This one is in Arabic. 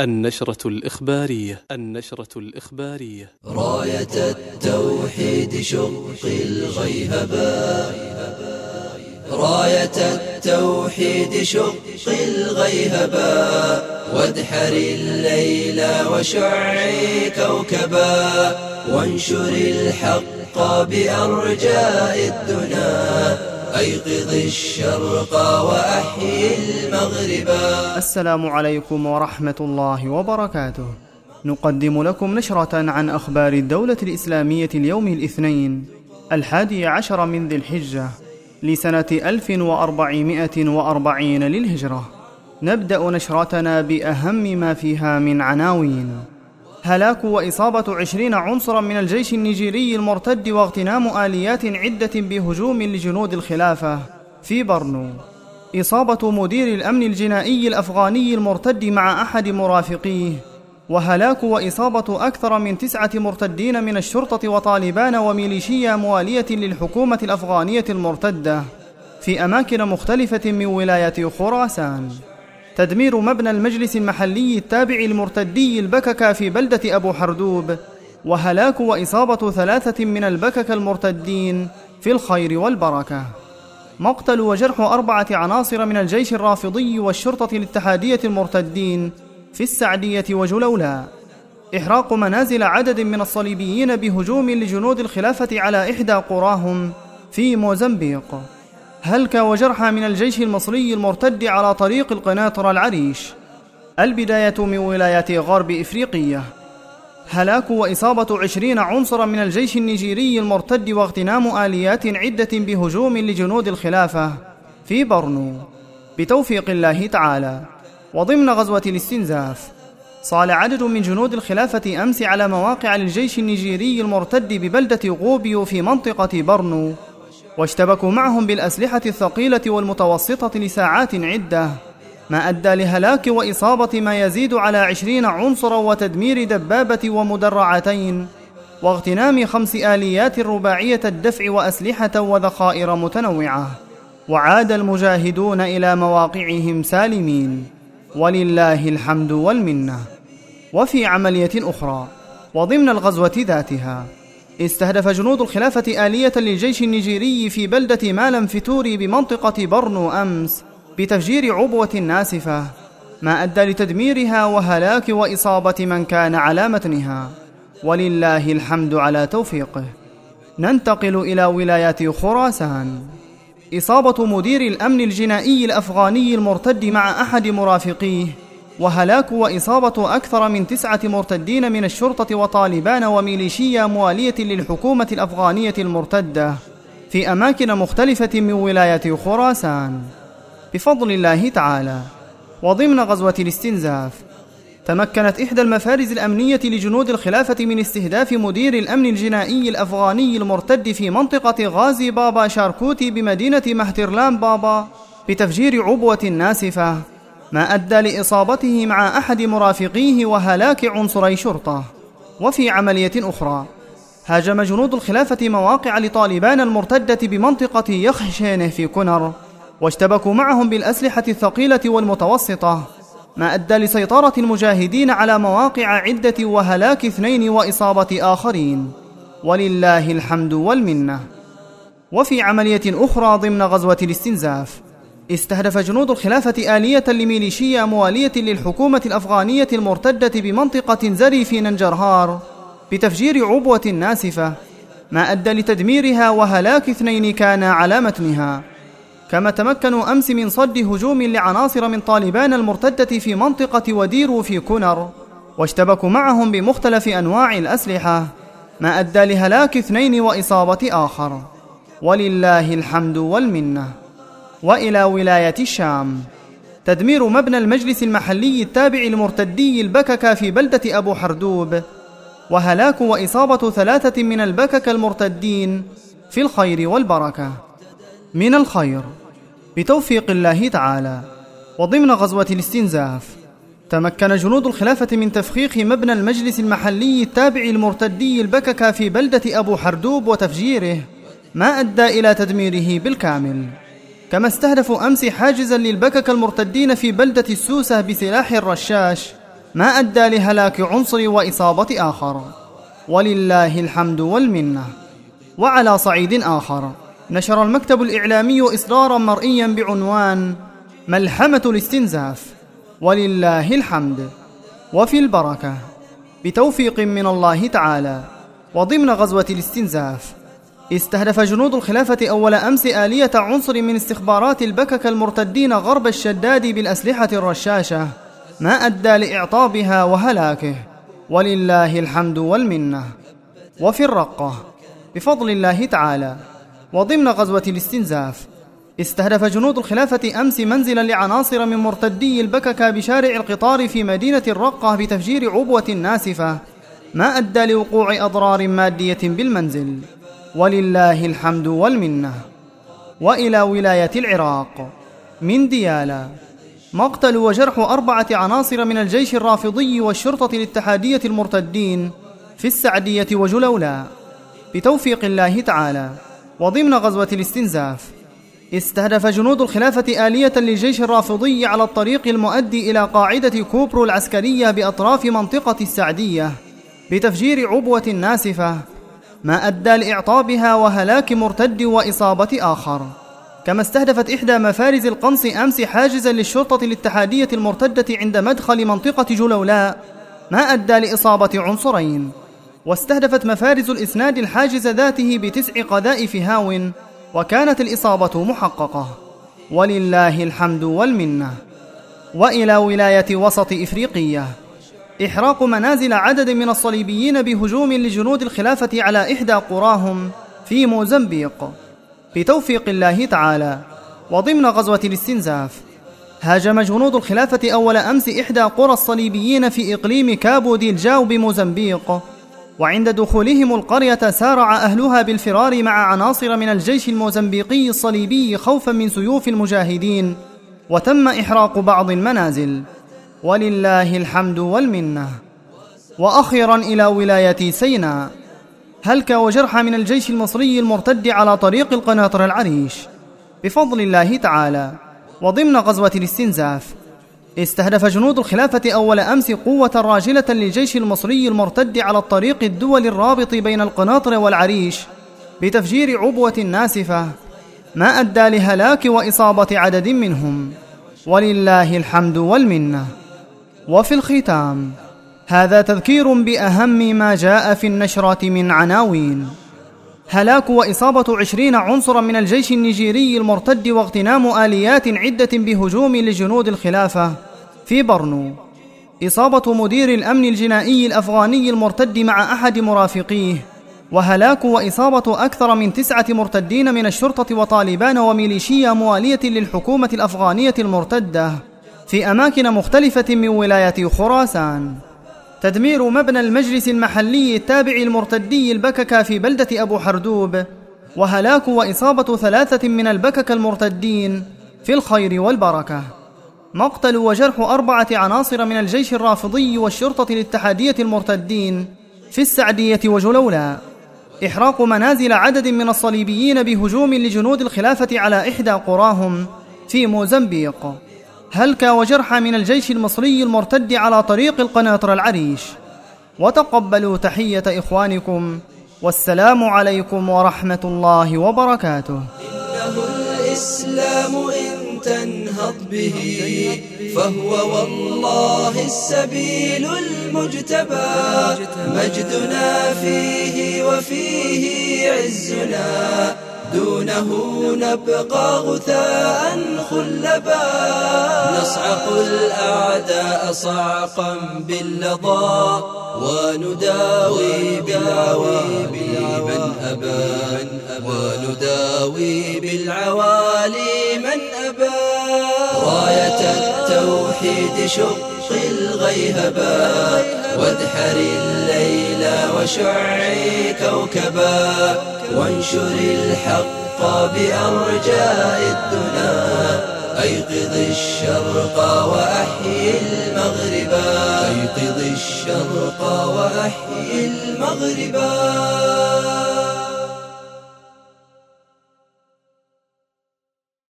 النشرة الإخبارية النشرة الإخبارية. راية التوحيد شق الغيهبا راية التوحيد شق الغيهبا وادحر الليل وشعي كوكبا. وانشر الحق بأرجاء الدنا. أيقظ الشرق وأحيي المغرب. السلام عليكم ورحمة الله وبركاته. نقدم لكم نشرة عن أخبار الدولة الإسلامية اليوم الاثنين الحادي عشر من ذي الحجة لسنة 1440 للهجرة. نبدأ نشرتنا بأهم ما فيها من عناوين. هلاك وإصابة عشرين عنصرا من الجيش النيجيري المرتد واغتنام آليات عدة بهجوم لجنود الخلافة. في برنو. إصابة مدير الأمن الجنائي الأفغاني المرتد مع أحد مرافقيه. وهلاك وإصابة أكثر من تسعة مرتدين من الشرطة وطالبان وميليشيا موالية للحكومة الأفغانية المرتدة. في أماكن مختلفة من ولاية خراسان. تدمير مبنى المجلس المحلي التابع المرتدي البككة في بلدة أبو حردوب. وهلاك وإصابة ثلاثة من البكك المرتدين في الخير والبركة. مقتل وجرح أربعة عناصر من الجيش الرافضي والشرطة الاتحادية المرتدين في السعدية وجلولاء إحراق منازل عدد من الصليبيين بهجوم لجنود الخلافة على إحدى قراهم في موزمبيق. هلك وجرحى من الجيش المصري المرتد على طريق القناطر العريش. البداية من ولايات غرب إفريقية. هلاك وإصابة عشرين عنصرا من الجيش النيجيري المرتد واغتنام آليات عدة بهجوم لجنود الخلافة في برنو. بتوفيق الله تعالى. وضمن غزوة الاستنزاف صال عدد من جنود الخلافة أمس على مواقع للجيش النيجيري المرتد ببلدة غوبيو في منطقة برنو. واشتبكوا معهم بالأسلحة الثقيلة والمتوسطة لساعات عدة ما أدى لهلاك وإصابة ما يزيد على عشرين عنصرا وتدمير دبابة ومدرعتين واغتنام خمس آليات رباعية الدفع وأسلحة وذخائر متنوعة. وعاد المجاهدون إلى مواقعهم سالمين. ولله الحمد والمنة. وفي عملية أخرى وضمن الغزوة ذاتها استهدف جنود الخلافة آلية للجيش النيجيري في بلدة مالم فتوري بمنطقة برنو أمس بتفجير عبوة ناسفة ما أدى لتدميرها وهلاك وإصابة من كان على متنها. ولله الحمد على توفيقه. ننتقل إلى ولايات خراسان. إصابة مدير الأمن الجنائي الأفغاني المرتد مع أحد مرافقيه وهلاك وإصابة أكثر من تسعة مرتدين من الشرطة وطالبان وميليشيا موالية للحكومة الأفغانية المرتدة في أماكن مختلفة من ولاية خراسان. بفضل الله تعالى وضمن غزوة الاستنزاف تمكنت إحدى المفارز الأمنية لجنود الخلافة من استهداف مدير الأمن الجنائي الأفغاني المرتد في منطقة غازي بابا شاركوتي بمدينة مهترلان بابا بتفجير عبوة ناسفة. ما أدى لإصابته مع أحد مرافقيه وهلاك عنصري شرطة وفي عملية أخرى. هاجم جنود الخلافة مواقع لطالبان المرتدة بمنطقة يخشينه في كنر واشتبكوا معهم بالأسلحة الثقيلة والمتوسطة. ما أدى لسيطرة المجاهدين على مواقع عدة وهلاك اثنين وإصابة آخرين. ولله الحمد والمنة. وفي عملية أخرى ضمن غزوة الاستنزاف. استهدف جنود الخلافة آلية لميليشيا موالية للحكومة الأفغانية المرتدة بمنطقة زري في ننجرهار بتفجير عبوة ناسفة ما أدى لتدميرها وهلاك اثنين كانا على متنها. كما تمكنوا أمس من صد هجوم لعناصر من طالبان المرتدة في منطقة وديرو في كونر واشتبكوا معهم بمختلف أنواع الأسلحة ما أدى لهلاك اثنين وإصابة آخر. ولله الحمد والمنة. وإلى ولاية الشام. تدمير مبنى المجلس المحلي التابع المرتدي البكك في بلدة أبو حردوب. وهلاك وإصابة ثلاثة من البكك المرتدين في الخير والبركة. من الخير. بتوفيق الله تعالى. وضمن غزوة الاستنزاف. تمكن جنود الخلافة من تفخيخ مبنى المجلس المحلي التابع المرتدي البكك في بلدة أبو حردوب وتفجيره ما أدى إلى تدميره بالكامل. كما استهدفوا أمس حاجزا للبكك المرتدين في بلدة السوسة بسلاح الرشاش ما أدى لهلاك عنصر وإصابة آخر. ولله الحمد والمنة. وعلى صعيد آخر. نشر المكتب الإعلامي إصدارا مرئيا بعنوان ملحمة الاستنزاف. ولله الحمد. وفي البركة. بتوفيق من الله تعالى. وضمن غزوة الاستنزاف. استهدف جنود الخلافة أول أمس آلية عنصر من استخبارات البكك المرتدين غرب الشداد بالأسلحة الرشاشة ما أدى لإعطابها وهلاكه. ولله الحمد والمنة. وفي الرقة بفضل الله تعالى. وضمن غزوة الاستنزاف استهدف جنود الخلافة أمس منزلا لعناصر من مرتدي البككة بشارع القطار في مدينة الرقة بتفجير عبوة ناسفة ما أدى لوقوع أضرار مادية بالمنزل. ولله الحمد والمنة وإلى ولاية العراق. من ديالا مقتل وجرح أربعة عناصر من الجيش الرافضي والشرطة الاتحادية المرتدين في السعدية وجلولاء بتوفيق الله تعالى. وضمن غزوة الاستنزاف. استهدف جنود الخلافة آلية للجيش الرافضي على الطريق المؤدي إلى قاعدة كوبرو العسكرية بأطراف منطقة السعدية بتفجير عبوة ناسفة ما أدى لإعطابها وهلاك مرتد وإصابة آخر. كما استهدفت إحدى مفارز القنص أمس حاجزا للشرطة الاتحادية المرتدة عند مدخل منطقة جلولاء ما أدى لإصابة عنصرين. واستهدفت مفارز الإسناد الحاجز ذاته بتسع قذائف هاو وكانت الإصابة محققة. ولله الحمد والمنة. وإلى ولاية وسط إفريقية إحراق منازل عدد من الصليبيين بهجوم لجنود الخلافة على إحدى قراهم في موزمبيق. بتوفيق الله تعالى. وضمن غزوة الاستنزاف هاجم جنود الخلافة أول أمس إحدى قرى الصليبيين في إقليم كابو ديلجاو بموزمبيق. وعند دخولهم القرية سارع أهلها بالفرار مع عناصر من الجيش الموزمبيقي الصليبي خوفا من سيوف المجاهدين. وتم إحراق بعض المنازل. ولله الحمد والمنة. وأخيرا إلى ولاية سيناء هلك وجرح من الجيش المصري المرتد على طريق القناطر العريش؟ بفضل الله تعالى. وضمن غزوة الاستنزاف. استهدف جنود الخلافة أول أمس قوة راجلة للجيش المصري المرتد على الطريق الدول الرابط بين القناطر والعريش بتفجير عبوة ناسفة. ما أدى لهلاك وإصابة عدد منهم. ولله الحمد والمنة. وفي الختام هذا تذكير بأهم ما جاء في النشرات من عناوين. هلاك وإصابة عشرين عنصرا من الجيش النيجيري المرتد واغتنام آليات عدة بهجوم لجنود الخلافة في برنو. إصابة مدير الأمن الجنائي الأفغاني المرتد مع أحد مرافقيه. وهلاك وإصابة أكثر من تسعة مرتدين من الشرطة وطالبان وميليشيا موالية للحكومة الأفغانية المرتدة. في أماكن مختلفة من ولاية خراسان. تدمير مبنى المجلس المحلي التابع المرتدي البككة في بلدة أبو حردوب وهلاك وإصابة ثلاثة من البكك المرتدين في الخير والبركة. مقتل وجرح أربعة عناصر من الجيش الرافضي والشرطة الاتحادية المرتدين في السعدية وجلولاء إحراق منازل عدد من الصليبيين بهجوم لجنود الخلافة على إحدى قراهم في موزمبيق. هلك وجرح من الجيش المصري المرتد على طريق القناطر العريش. وتقبلوا تحية إخوانكم. والسلام عليكم ورحمة الله وبركاته. إنه الإسلام إن تنهض به فهو والله السبيل المجتبى. مجدنا فيه وفيه عزنا. دونه نبقى غثاء خلبا. نصعق الأعداء صعقا باللظى ونداوي بالعوالي من أبى ونداوي بالعوالي من أبى راية التوحيد شق الغيهبا وادحر الليل وشعي كوكبا وانشر الحق بأرجاء الدنا أيقظ الشرق وأحيي المغربا أيقظ الشرق وأحيي المغربا